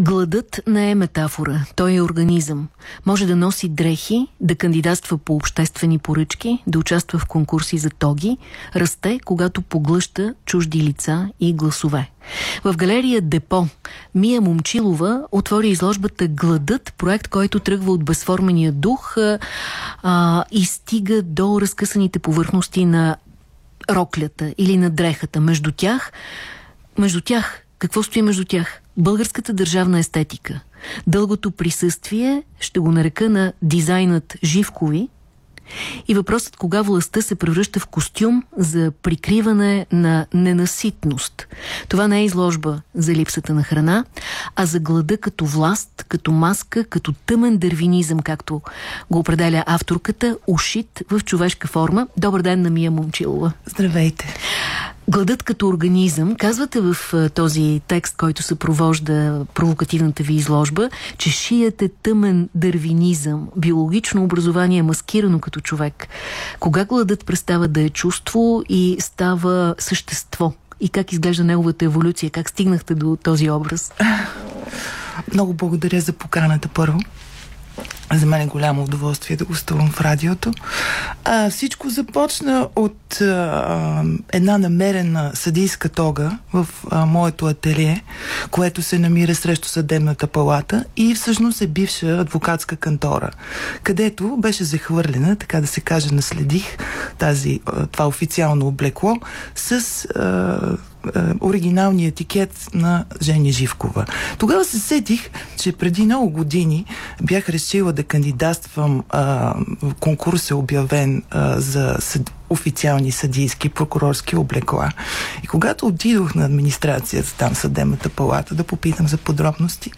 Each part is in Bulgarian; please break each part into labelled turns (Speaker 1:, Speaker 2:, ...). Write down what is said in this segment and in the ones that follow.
Speaker 1: Гладът не е метафора, той е организъм. Може да носи дрехи, да кандидатства по обществени поръчки, да участва в конкурси за тоги, расте, когато поглъща чужди лица и гласове. В галерия Депо Мия Момчилова отвори изложбата Гладът, проект, който тръгва от безформения дух а, и стига до разкъсаните повърхности на роклята или на дрехата. Между тях, между тях, какво стои между тях? българската държавна естетика. Дългото присъствие, ще го нарека на дизайнът Живкови, и въпросът кога властта се превръща в костюм за прикриване на ненаситност. Това не е изложба за липсата на храна, а за глада като власт, като маска, като тъмен дървинизъм, както го определя авторката, ушит в човешка форма. Добър ден на Мия Момчилова.
Speaker 2: Здравейте.
Speaker 1: Гладът като организъм, казвате в този текст, който съпровожда провокативната ви изложба, че шият е тъмен дървинизъм, биологично образование маскирано като човек. Кога гладът престава да е чувство и става същество? И как изглежда неговата еволюция? Как стигнахте до този образ?
Speaker 2: Много благодаря за поканата първо. За мен е голямо удоволствие да гостувам в радиото. А, всичко започна от а, една намерена съдийска тога в а, моето ателие, което се намира срещу съдебната палата и всъщност е бивша адвокатска кантора, където беше захвърлена, така да се каже, наследих тази, това официално облекло с а, оригиналния етикет на Жени Живкова. Тогава се сетих, че преди много години бях решила да кандидатствам а, конкурс е обявен а, за съд, официални съдийски прокурорски облекла. И когато отидох на администрацията, там съдебната палата, да попитам за подробности,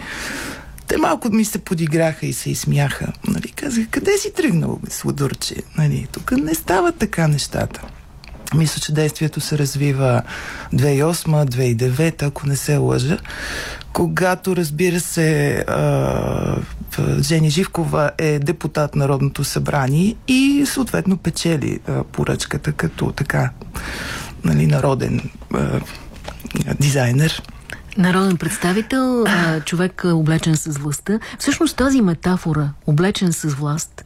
Speaker 2: те малко ми се подиграха и се изсмяха. Нали, казах, къде си тръгнал, Сладурче? Нали, тук не стават така нещата. Мисля, че действието се развива 2008-2009, ако не се лъжа. Когато, разбира се, а, Жени Живкова е депутат Народното събрание и съответно печели поръчката като така нали, народен дизайнер.
Speaker 1: Народен представител, човек облечен с властта. Всъщност тази метафора, облечен с власт,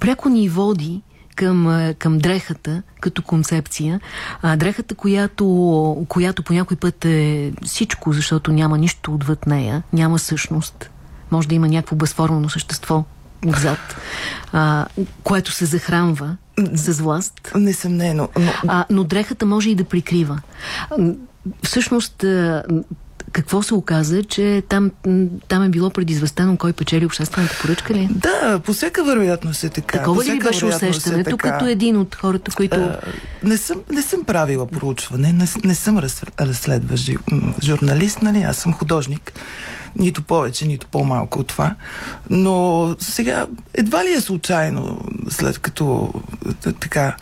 Speaker 1: пряко ни води към, към дрехата като концепция. А, дрехата, която, която по някой път е всичко, защото няма нищо отвъд нея, няма същност. Може да има някакво безформено същество отзад, а, което се захранва с власт.
Speaker 2: Несъмнено. Но...
Speaker 1: А, но дрехата може и да прикрива. Всъщност, какво се оказа, че там, там е било предизвестено кой печели обществената поръчка ли?
Speaker 2: Да, по всяка вероятност е така.
Speaker 1: Такова ли беше е усещането, е като един от хората, които... А,
Speaker 2: не, съм, не съм правила проучване, не, не съм разследващ журналист, нали? Аз съм художник нито повече, нито по-малко от това. Но сега едва ли е случайно, след като така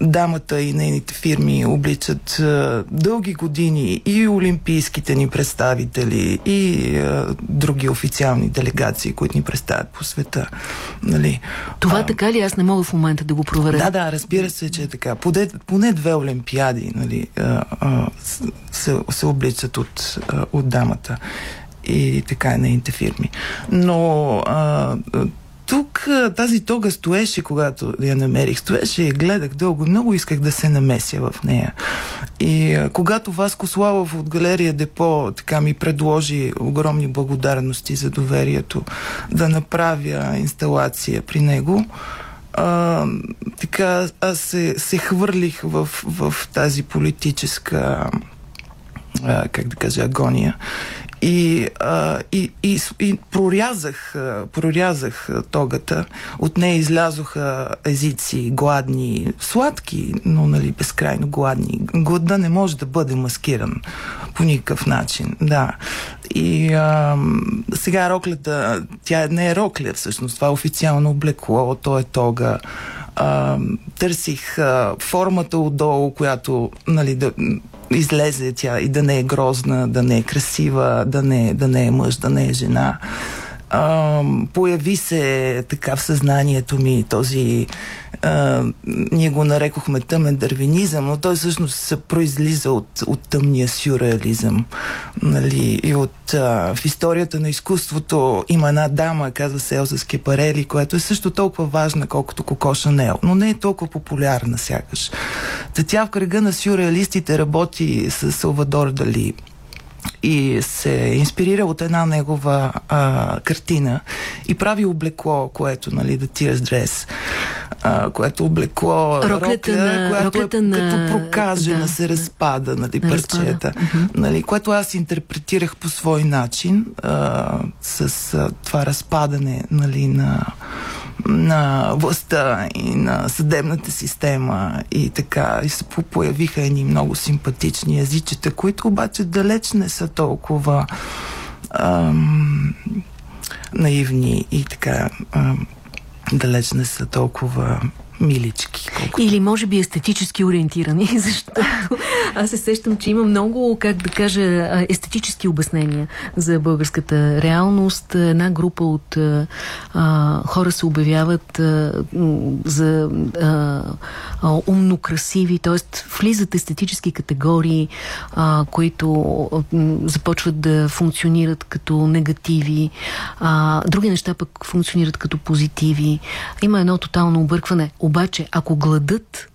Speaker 2: дамата и нейните фирми обличат дълги години и олимпийските ни представители, и други официални делегации, които ни представят по света. Нали?
Speaker 1: Това а, така ли? Аз не мога в момента да го проверя.
Speaker 2: Да, да, разбира се, че е така. Поне, поне две олимпиади нали, а, а, се, се обличат от, а, от дамата и така нейните фирми. Но а, тук тази тога стоеше, когато я намерих. Стоеше и гледах дълго. Много исках да се намеся в нея. И а, когато Васко Славов от галерия Депо така ми предложи огромни благодарности за доверието да направя инсталация при него, а, така аз се, се хвърлих в, в тази политическа а, как да кажа, агония. И, и, и прорязах, прорязах тогата. От нея излязоха езици, гладни, сладки, но нали, безкрайно гладни. Глада не може да бъде маскиран по никакъв начин. Да. И а, сега роклята, тя не е рокля всъщност, това е официално облекло, то е тога. А, търсих а, формата отдолу, която нали, да, излезе тя и да не е грозна, да не е красива, да не, да не е мъж, да не е жена. А, появи се така в съзнанието ми този а, ние го нарекохме тъмен дървинизъм, но той всъщност се произлиза от, от тъмния сюрреализъм. Нали? И от, а, в историята на изкуството има една дама, казва се Елза Скепарели, която е също толкова важна, колкото Коко Шанел, но не е толкова популярна сякаш. Та тя в кръга на сюрреалистите работи с Салвадор Дали и се инспирира от една негова а, картина и прави облекло, което нали, датира с дрес, а, което облекло
Speaker 1: роклята, рокля, на,
Speaker 2: която
Speaker 1: роклята
Speaker 2: е,
Speaker 1: на...
Speaker 2: като прокажена да, се разпада, нали, парчета, нали, което аз интерпретирах по свой начин а, с а, това разпадане нали, на на властта и на съдебната система и така. И се появиха едни много симпатични езичета, които обаче далеч не са толкова ам, наивни и така ам, далеч не са толкова милички.
Speaker 1: Колкото... Или може би естетически ориентирани, защото аз се сещам, че има много, как да кажа, естетически обяснения за българската реалност. Една група от а, хора се обявяват а, за а, а, умно красиви, т.е. влизат естетически категории, а, които а, започват да функционират като негативи, а, други неща пък функционират като позитиви. Има едно тотално объркване. Обаче, ако гладът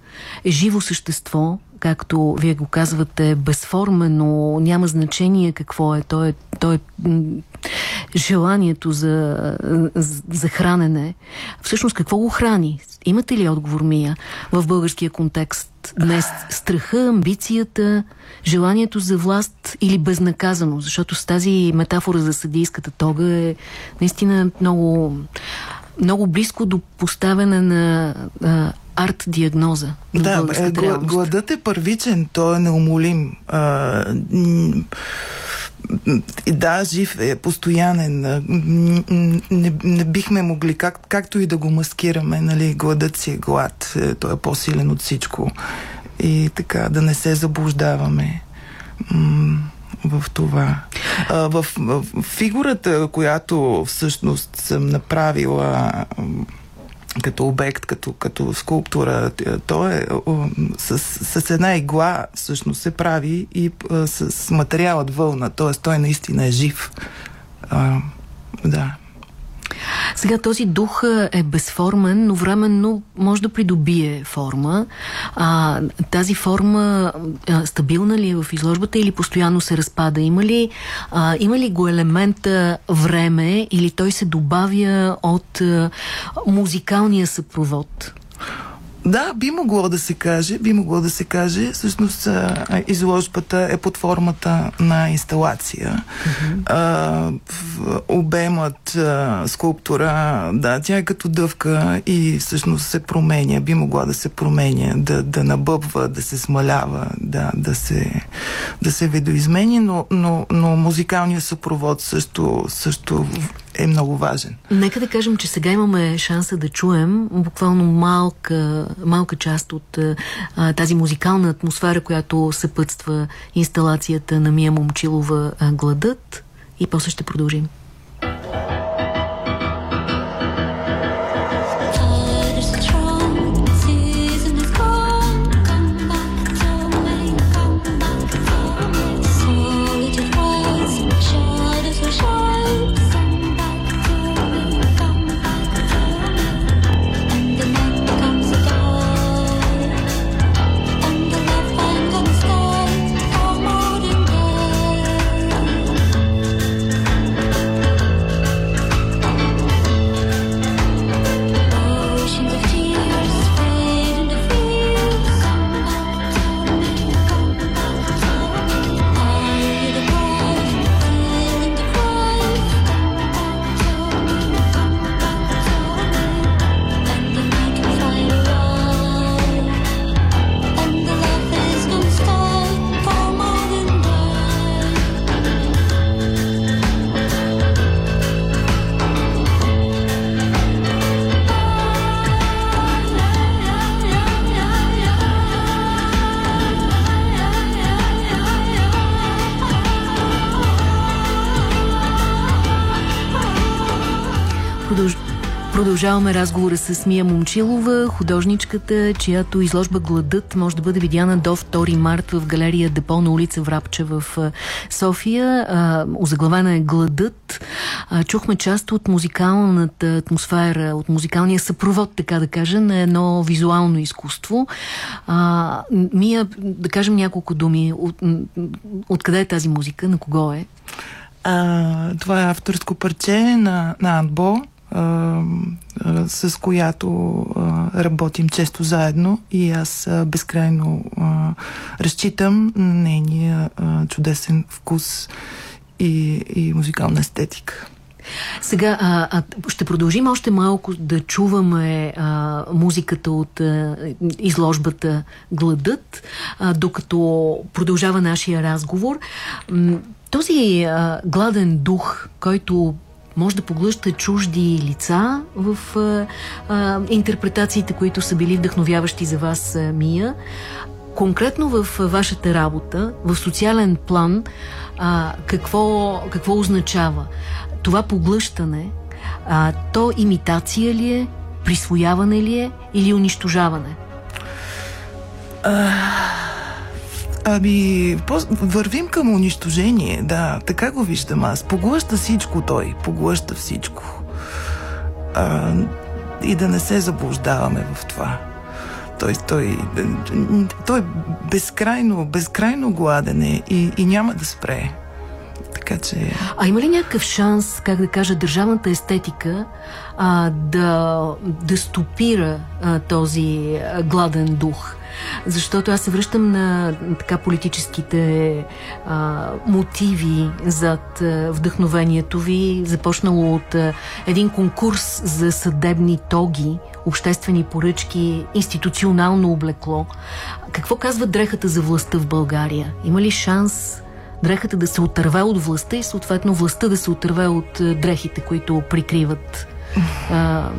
Speaker 1: е живо същество, както вие го казвате, безформено, няма значение какво е, то е, то е желанието за, за хранене. Всъщност какво го храни? Имате ли отговор, Мия, в българския контекст днес? Страха, амбицията, желанието за власт или безнаказано? Защото с тази метафора за съдийската тога е наистина много много близко до поставяне на а, арт-диагноза.
Speaker 2: Да, е, гладът е първичен, той е неумолим. А, да, жив е, постоянен. Не, не бихме могли, как, както и да го маскираме, нали, гладът си е глад. Е, той е по-силен от всичко. И така, да не се заблуждаваме в това. А, в, в фигурата, която всъщност съм направила като обект, като, като скулптура, то е с, с една игла всъщност се прави и с материалът вълна, т.е. той наистина е жив. А, да.
Speaker 1: Сега този дух е безформен, но временно може да придобие форма. А, тази форма а, стабилна ли е в изложбата или постоянно се разпада? Има ли, а, има ли го елемента време или той се добавя от а, музикалния съпровод?
Speaker 2: Да, би могло да се каже, би могло да се каже. Всъщност изложбата е под формата на инсталация. Mm-hmm. А, обемът, а, скулптура, да, тя е като дъвка и всъщност се променя, би могла да се променя, да, да набъбва, да се смалява, да, да се, да се видоизмени, но, но, но музикалният съпровод също, също е много важен.
Speaker 1: Нека да кажем, че сега имаме шанса да чуем буквално малка, малка част от а, тази музикална атмосфера, която съпътства инсталацията на Мия Момчилова «Гладът» и после ще продължим. Продължаваме разговора с Мия Момчилова, художничката, чиято изложба Гладът може да бъде видяна до 2 март в галерия Депо на улица Врапча в София. озаглавена е Гладът. чухме част от музикалната атмосфера, от музикалния съпровод, така да кажа, на едно визуално изкуство. Мия, да кажем няколко думи. От, откъде е тази музика? На кого е?
Speaker 2: А, това е авторско парче на, на Анбо с която работим често заедно и аз безкрайно разчитам нейния чудесен вкус и, и музикална естетика.
Speaker 1: Сега а, а, ще продължим още малко да чуваме а, музиката от а, изложбата Гладът, а, докато продължава нашия разговор. Този а, гладен дух, който може да поглъща чужди лица в а, а, интерпретациите, които са били вдъхновяващи за вас, а, Мия. Конкретно в вашата работа, в социален план, а, какво, какво означава това поглъщане? А, то имитация ли е, присвояване ли е или унищожаване?
Speaker 2: А... Ами, вървим към унищожение, да, така го виждам аз. Поглъща всичко той, поглъща всичко. А, и да не се заблуждаваме в това. Той, той, той безкрайно, безкрайно гладен е и, и няма да спре. Така че...
Speaker 1: А има ли някакъв шанс, как да кажа, държавната естетика а, да, да стопира а, този гладен дух? Защото аз се връщам на така политическите а, мотиви зад а, вдъхновението ви, започнало от а, един конкурс за съдебни тоги, обществени поръчки, институционално облекло. Какво казва дрехата за властта в България? Има ли шанс дрехата да се отърве от властта и съответно властта да се отърве от дрехите, които прикриват а,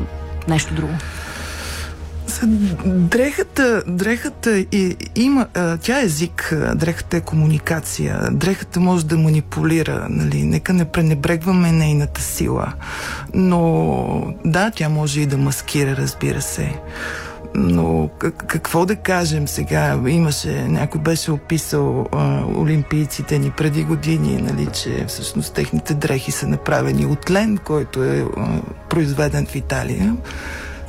Speaker 1: нещо друго?
Speaker 2: Дрехата, дрехата е, има, тя е език, дрехата е комуникация, дрехата може да манипулира, нали, нека не пренебрегваме нейната сила. Но да, тя може и да маскира, разбира се. Но какво да кажем сега? Имаше, някой беше описал а, олимпийците ни преди години, нали, че всъщност техните дрехи са направени от лен, който е а, произведен в Италия.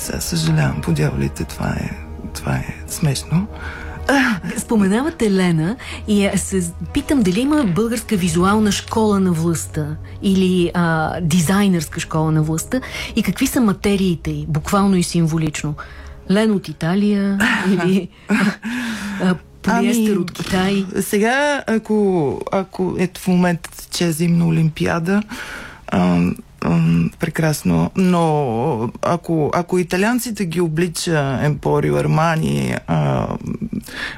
Speaker 2: Сега съжалявам, по дяволите, това е, това е смешно.
Speaker 1: Споменавате Лена и се питам дали има българска визуална школа на властта или а, дизайнерска школа на властта и какви са материите й, буквално и символично. Лен от Италия или полиестер ами, от Китай?
Speaker 2: Сега, ако, ако ето в момента тече зимна олимпиада, а, прекрасно. Но ако, ако италианците ги облича Емпорио Армани, а,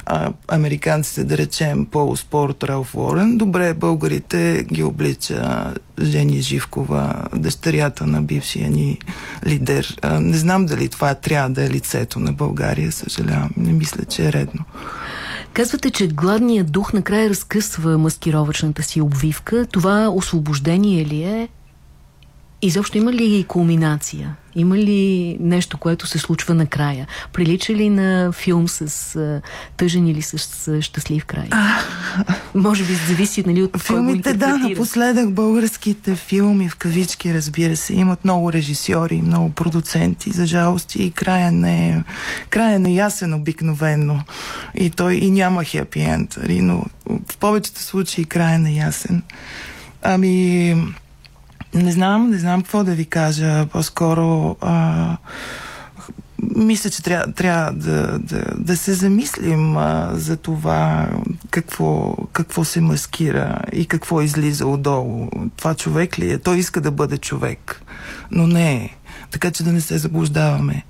Speaker 2: а, американците, да речем, Пол Спорт, Ралф Лорен, добре, българите ги облича Жени Живкова, дъщерята на бившия ни лидер. А, не знам дали това трябва да е лицето на България, съжалявам. Не мисля, че е редно.
Speaker 1: Казвате, че гладният дух накрая разкъсва маскировачната си обвивка. Това освобождение ли е? Изобщо има ли кулминация? Има ли нещо, което се случва накрая? Прилича ли на филм с а, тъжен или с, с щастлив край? А, Може би зависи нали, от
Speaker 2: Филмите, да, напоследък българските филми в кавички, разбира се, имат много режисьори, много продуценти, за жалост и края не е, края не е ясен обикновено. И той и няма хепи енд, нали, но в повечето случаи края не е ясен. Ами... Не знам, не знам какво да ви кажа. По-скоро а, мисля, че трябва, трябва да, да, да се замислим а, за това какво, какво се маскира и какво излиза отдолу. Това човек ли е? Той иска да бъде човек, но не е. Така че да не се заблуждаваме.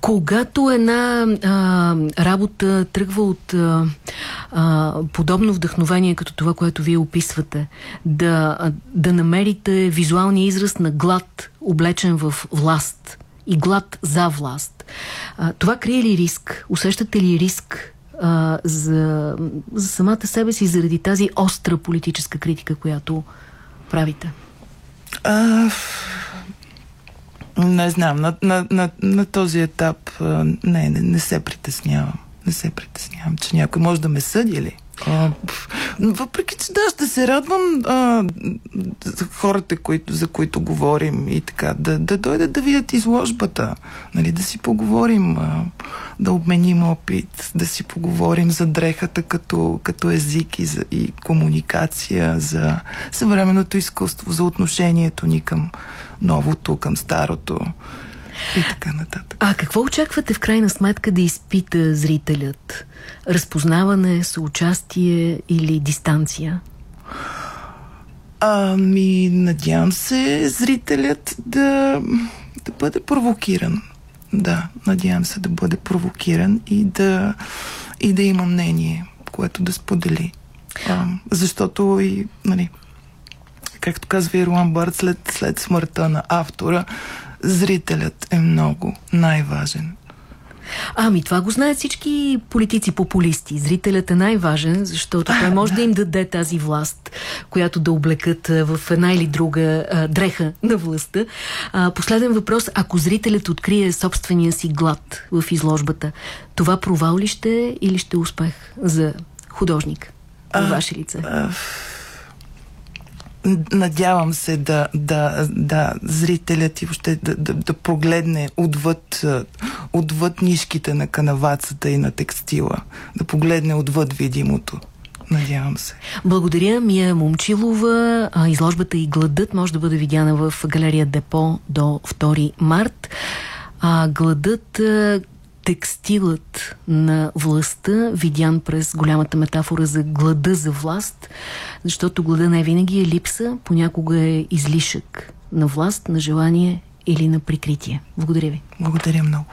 Speaker 1: Когато една а, работа тръгва от а, а, подобно вдъхновение, като това, което вие описвате, да, да намерите визуалния израз на глад, облечен в власт и глад за власт, а, това крие ли риск? Усещате ли риск а, за, за самата себе си заради тази остра политическа критика, която правите?
Speaker 2: А, Не знам, на, на, на, на този етап не, не, не се притеснявам. Не се притеснявам, че някой може да ме съди ли? А, въпреки, че да, ще се радвам а, за хората, които, за които говорим и така, да, да дойдат да видят изложбата, нали, да си поговорим, а, да обменим опит, да си поговорим за дрехата като, като език и, за, и комуникация, за съвременното изкуство, за отношението ни към новото, към старото и така нататък.
Speaker 1: А какво очаквате в крайна сметка да изпита зрителят? Разпознаване, съучастие или дистанция?
Speaker 2: Ами, надявам се зрителят да, да бъде провокиран. Да, надявам се да бъде провокиран и да, и да има мнение, което да сподели. А, защото и, нали, както казва Ирлан Бърт, след, след смъртта на автора, зрителят е много най-важен.
Speaker 1: Ами това го знаят всички политици-популисти. Зрителят е най-важен, защото той може да им даде тази власт, която да облекат в една или друга а, дреха на властта. А, последен въпрос. Ако зрителят открие собствения си глад в изложбата, това провал ли ще е или ще е успех за художник? В ваше лице?
Speaker 2: Надявам се да, да, да зрителят и въобще да, да, да погледне отвъд, отвъд нишките на канавацата и на текстила. Да погледне отвъд видимото. Надявам се.
Speaker 1: Благодаря, Мия Момчилова. Изложбата и гладът може да бъде видяна в галерия Депо до 2 март. А гладът текстилът на властта, видян през голямата метафора за глада за власт, защото глада не винаги е липса, понякога е излишък на власт, на желание или на прикритие. Благодаря ви.
Speaker 2: Благодаря много.